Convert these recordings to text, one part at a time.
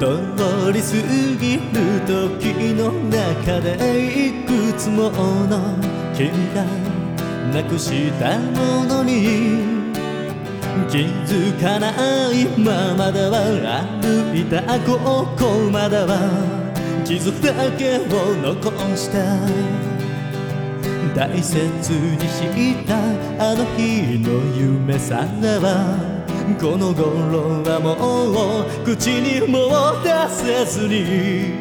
通りすぎる時の中でいくつもの君がなくしたものに気づかないままでは歩いたここまでは傷だけを残した。大切にしたあの日の夢さらば。この頃はもう口にも出せずに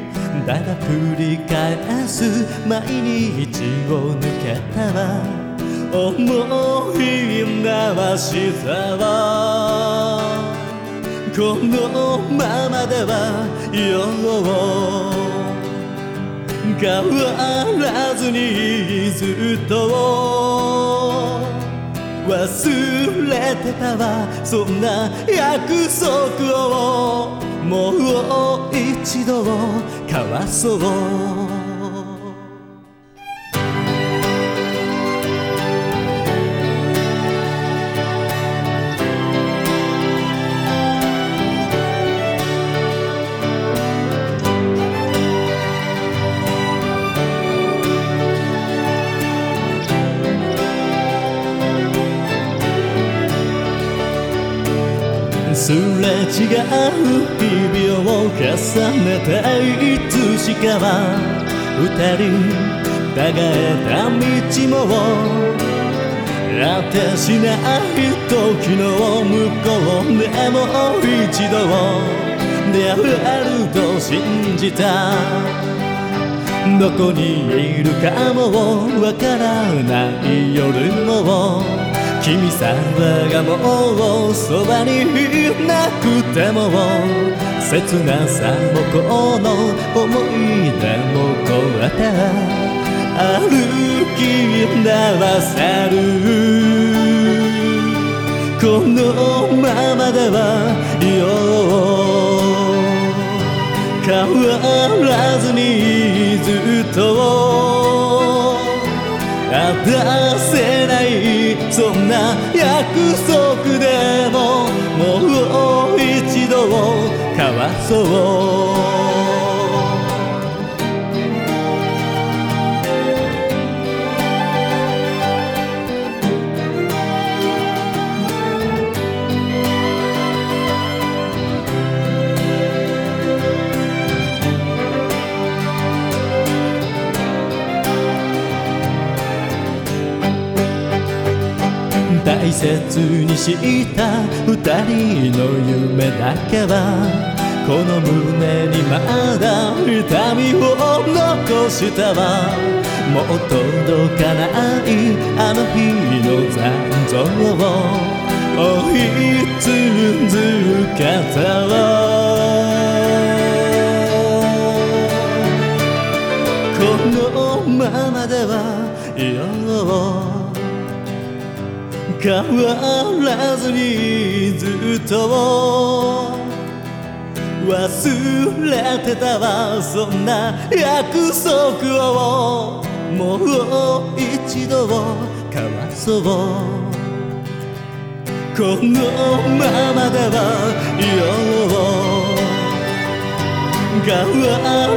だが繰り返す毎日を抜けたわ思い回したわ。このままではよう。変わらずにずっと。忘れてたわ。そんな約束を。もう一度交わそう。違う日々を重ねていつしかは二人互えた道も果てしない時の向こうでもう一度出会えると信じたどこにいるかもわからない夜も君さんがもうそばにいなくても切なさもこの思い出もこうやって歩き回せる。このままではいよう変わらずにずっと出せない。そんな約束でももう一度交わそう。大切にした二人の夢だけはこの胸にまだ痛みを残したわ。もう届かないあの日の残像を追い続けたわこのままではよ。変わらずにずっと忘れてたわそんな約束をもう一度交わそうこのままではよ変わ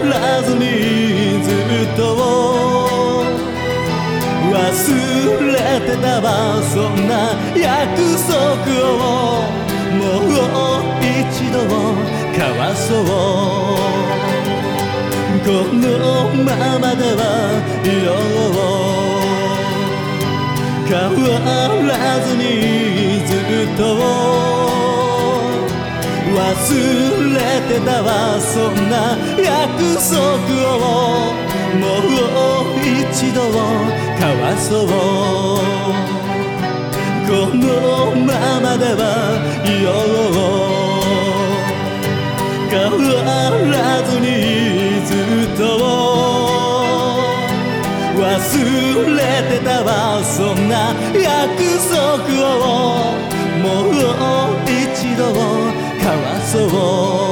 らずにずっと忘れてたわそんな約束をもう一度交わそうこのままではよ変わらずにずっと忘れてたわそんな約束をもう一度交わそう。のままではいよう。変わらずにずっと忘れてたわ。そんな約束を。もう一度交わそう。